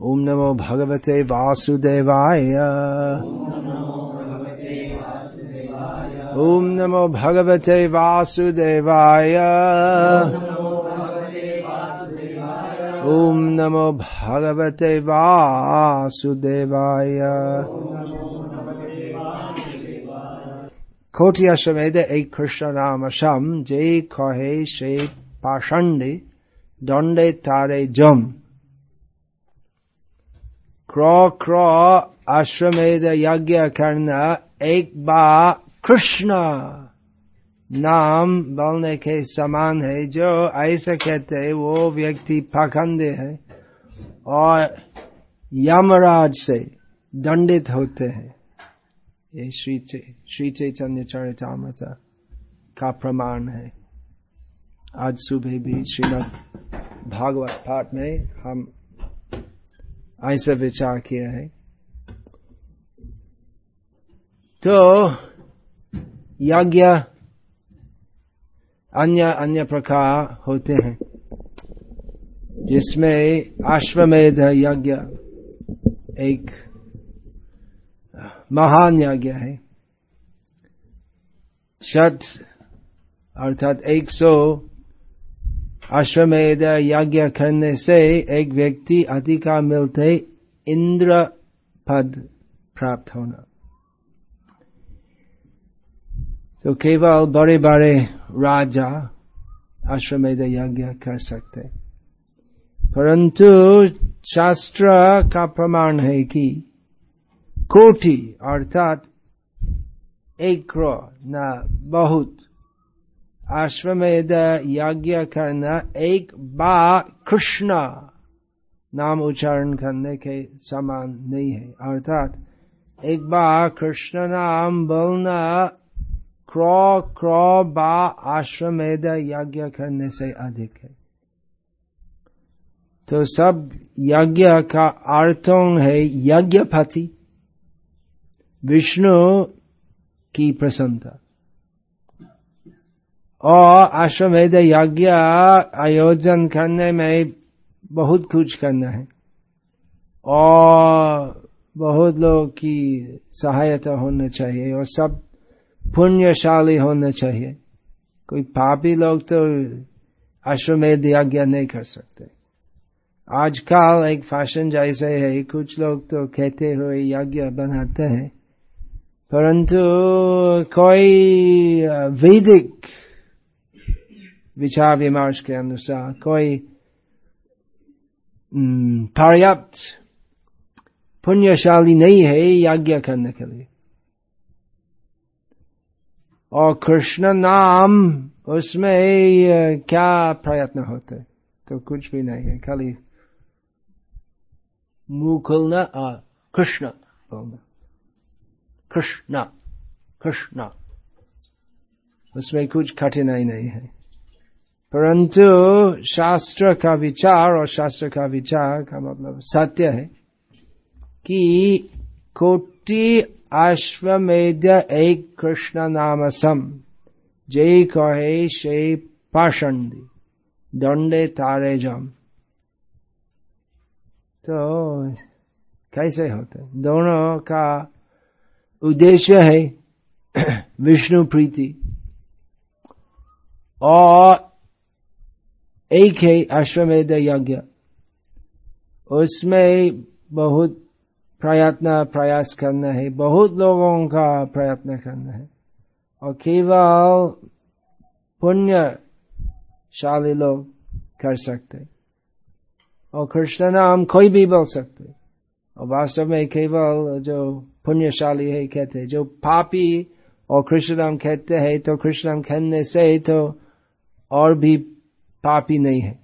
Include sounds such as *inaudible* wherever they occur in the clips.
ओम नमो भगवते वासुदेवाय ओम नमो भगवते वासुदेवाय ओम नमो भगवते वासुदेवाय कोटि अश्वमेध एक कृष्ण नाम शम जय कहे से पाषण्डे दंडे तारे जम क्रो क्रो अश्वमेध यज्ञ करना एक बार कृष्ण नाम बोलने के समान है जो ऐसा कहते हैं वो व्यक्ति पाखंडे है और यमराज से दंडित होते हैं ये श्री श्री चैतन्य चरितमृत का प्रमाण है आज सुबह भी श्रीमद भागवत पाठ में हम ऐसा विचार किया है। तो यज्ञ अन्य अन्य प्रकार होते हैं, जिसमें अश्वमेध यज्ञ एक महान यज्ञ है। शत अर्थात एक सौ अश्वमेध यज्ञ करने से एक व्यक्ति अधिकार मिलते इंद्र पद प्राप्त होना तो केवल बड़े बड़े राजा अश्वमेध यज्ञ कर सकते परंतु शास्त्र का प्रमाण है कि कोटि अर्थात एक करोड़ न बहुत अश्वमेध यज्ञ करना एक बा कृष्ण नाम उच्चारण करने के समान नहीं है अर्थात एक बार कृष्ण नाम बोलना क्रो क्रो बा आश्वमेध यज्ञ करने से अधिक है तो सब यज्ञ का अर्थों है यज्ञपति विष्णु की प्रसन्नता और अश्वमेध यज्ञ आयोजन करने में बहुत कुछ करना है। और बहुत लोग की सहायता होना चाहिए और सब पुण्यशाली होना चाहिए। कोई पापी लोग तो अश्वमेध यज्ञ नहीं कर सकते। आजकल एक फ़ैशन जैसे है, कुछ लोग तो कहते हुए यज्ञ बनाते हैं। परंतु कोई वैदिक विचार विमर्श के अनुसार कोई पर्याप्त पुण्यशाली नहीं है यज्ञ करने के लिए और कृष्ण नाम उसमें क्या प्रयत्न होते तो कुछ भी नहीं है खाली मुँह खोलना कृष्ण बोलना कृष्ण कृष्ण उसमें कुछ कठिनाई नहीं है परंतु शास्त्र का विचार और शास्त्र का विचार का मतलब सत्य है कि कोटि अश्वमेध एक कृष्ण नाम सम जय कहे शे पाषंडी दंडे तारे जम। तो कैसे होते दोनों का उद्देश्य है *clears throat* विष्णु प्रीति। और एक है अश्वमेध यज्ञ उसमें बहुत प्रयत्न प्रयास करना है बहुत लोगों का प्रयत्न करना है और केवल पुण्यशाली लोग कर सकते और कृष्ण नाम कोई भी बोल सकते और वास्तव में केवल जो पुण्यशाली है कहते जो पापी और कृष्ण नाम कहते हैं तो कृष्ण नाम कहने से तो और भी पापी नहीं है।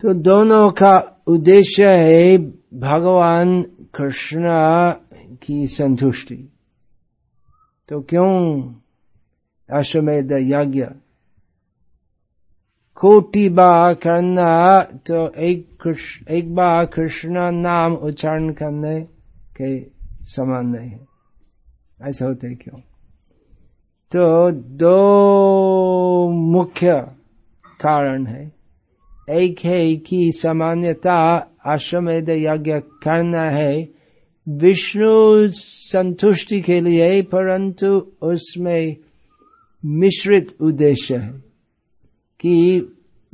तो दोनों का उद्देश्य है भगवान कृष्ण की संतुष्टि। तो क्यों? अश्वमेध यज्ञ। कोटि बार करना तो एक कृष्ण, एक बार कृष्ण नाम उच्चारण करने के समान नहीं है। ऐसा होते क्यों? तो दो मुख्य कारण है। एक है कि सामान्यता अश्वमेध यज्ञ करना है। विष्णु संतुष्टि के लिए, परंतु उसमें मिश्रित उद्देश्य है कि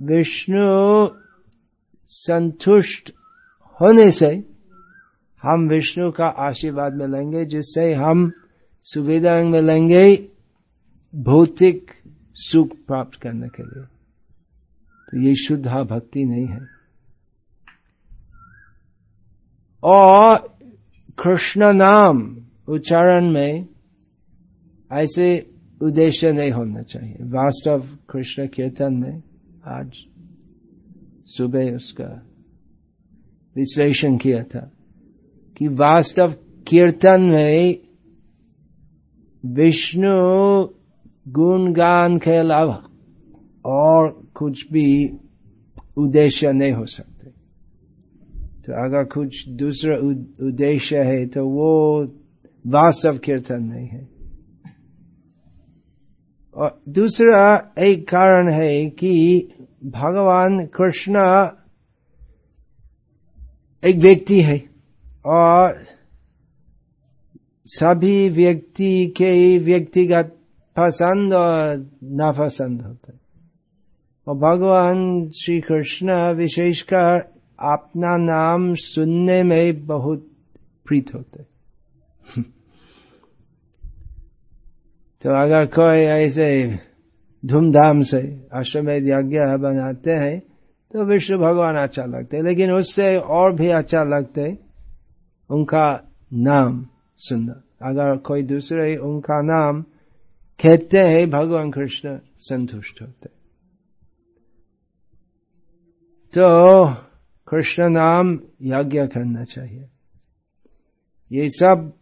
विष्णु संतुष्ट होने से हम विष्णु का आशीर्वाद मिलेंगे जिससे हम सुविधा मिलेंगे भौतिक सुख प्राप्त करने के लिए। तो ये शुद्ध भक्ति नहीं है। और कृष्ण नाम उच्चारण में ऐसे उद्देश्य नहीं होना चाहिए। वास्तव कृष्ण कीर्तन में आज सुबह उसका विश्लेषण किया था कि वास्तव कीर्तन में विष्णु गुणगान के अलावा और कुछ भी उद्देश्य नहीं हो सकते। तो अगर कुछ दूसरा उद्देश्य है तो वो वास्तव कीर्तन नहीं है। और दूसरा एक कारण है कि भगवान कृष्ण एक व्यक्ति है और सभी व्यक्ति के व्यक्तिगत पसंद और नापसंद होता और भगवान श्री कृष्ण विशेषकर अपना नाम सुनने में बहुत प्रीत होते *laughs* तो अगर कोई ऐसे धूमधाम से अश्वमेध यज्ञ बनाते हैं तो विष्णु भगवान अच्छा लगते है। लेकिन उससे और भी अच्छा लगते उनका नाम सुनना। अगर कोई दूसरे उनका नाम कहते हैं भगवान कृष्ण संतुष्ट होते तो कृष्ण नाम यज्ञ करना चाहिए ये सब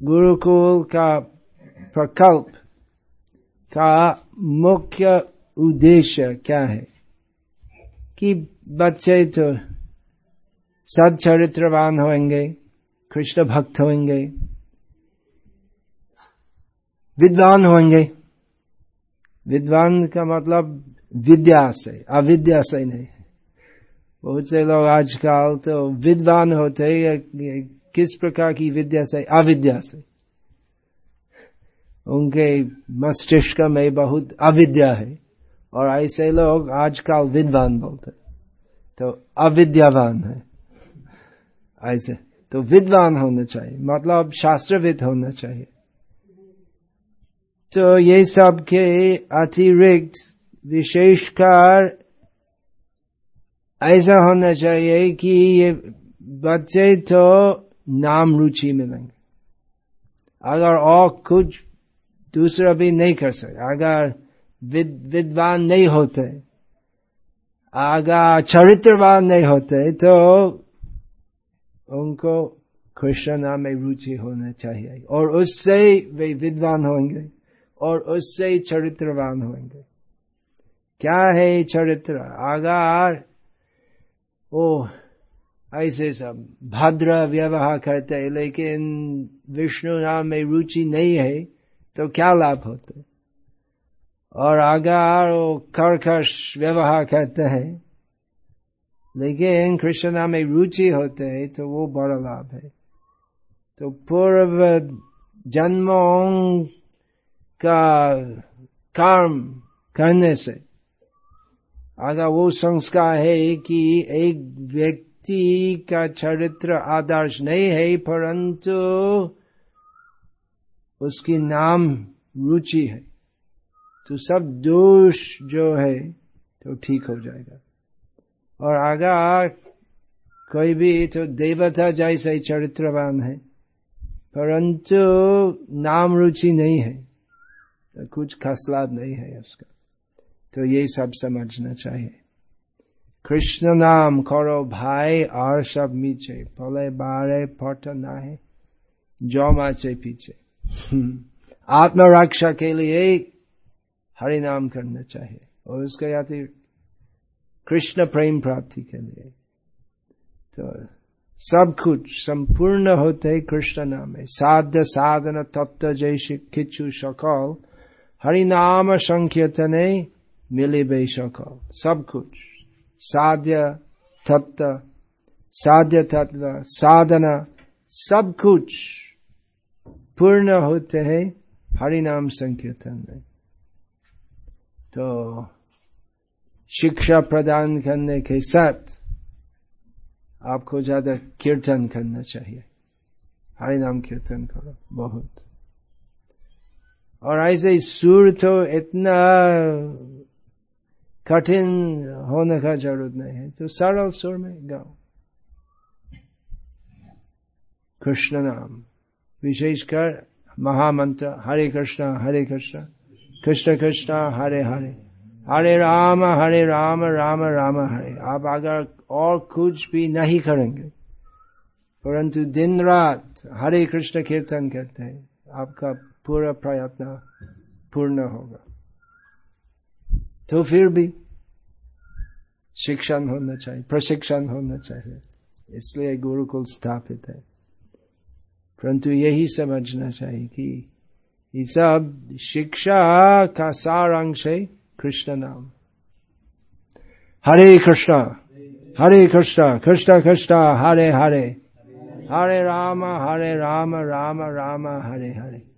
गुरुकुल का प्रकल्प का मुख्य उद्देश्य क्या है कि बच्चे तो सच्चरित्रवान होंगे कृष्ण भक्त होंगे विद्वान होंगे। विद्वान का मतलब विद्या से अविद्या से नहीं। बहुत से लोग आजकल तो विद्वान होते किस प्रकार की विद्या से अविद्या से उनके मस्तिष्क में बहुत अविद्या है, और ऐसे लोग आजकल विद्वान बोलते तो अविद्यावान है। ऐसे तो विद्वान होना चाहिए मतलब शास्त्रविद होना चाहिए। तो ये सब के अतिरिक्त विशेषकर ऐसा होना चाहिए कि ये बच्चे तो नाम रुचि मिलेंगे अगर और कुछ दूसरा भी नहीं कर सकते अगर विद, विद्वान नहीं होते अगर चरित्रवान नहीं होते तो उनको कृष्ण नाम में रुचि होना चाहिए। और उससे वे विद्वान होंगे। और उससे ही चरित्रवान होंगे। क्या है चरित्र? अगर ओ ऐसे सब। भद्र व्यवहार करते है, लेकिन विष्णु नाम में रुचि नहीं है तो क्या लाभ होते? और अगर वो कर्कश व्यवहार करते हैं, लेकिन कृष्ण नाम में रुचि होते है तो वो बड़ा लाभ है। तो पूर्व जन्मों का कर्म करने से। अगर वो संस्कार है कि एक व्यक्ति का चरित्र आदर्श नहीं है, परंतु उसकी नाम रुचि है तो सब दोष जो है तो ठीक हो जाएगा। और आगा कोई भी तो देवता जैसे चरित्रवान है, परंतु नाम रुचि नहीं है। तो कुछ खास लाभ नहीं है उसका। तो ये सब समझना चाहिए। कृष्ण नाम करो भाई और सब मीचे। पले बारे पट नाहे, जो माचे पीछे आत्मरक्षा के लिए हरि नाम करना चाहिए। और उसके आते कृष्ण प्रेम प्राप्ति के लिए। तो सब कुछ संपूर्ण होते कृष्ण नाम है। साध साधन तत्व जैसे खिचु सकल हरि नाम संकीर्तने मिले बे सकल सब कुछ साध्य तत्व साध्य तत्व साधना सब कुछ पूर्ण होते हैं हरिनाम संकीर्तन में तो शिक्षा प्रदान करने के साथ आपको ज़्यादा कीर्तन करना चाहिए हरि नाम कीर्तन करो बहुत और ऐसे सुर तो इतना कठिन होने का ज़रूरत नहीं है। तो सरल सुर में गाओ। कृष्ण नाम। विशेषकर महामंत्र, हरे कृष्ण हरे कृष्ण। कृष्ण कृष्ण, हरे हरे। हरे राम हरे राम राम राम, हरे। आप अगर और कुछ भी नहीं करेंगे, परंतु दिन रात हरे कृष्ण कीर्तन करते हैं, आपका पूरा प्रयत्न पूर्ण होगा। तो फिर भी शिक्षण होना चाहिए, प्रशिक्षण होना चाहिए। इसलिए गुरुकुल स्थापित है। परंतु यही समझना चाहिए कि ये सब शिक्षा का सार अंश है कृष्ण नाम। हरे कृष्ण हरे कृष्ण कृष्ण कृष्ण, हरे हरे। हरे राम हरे राम राम राम, हरे हरे।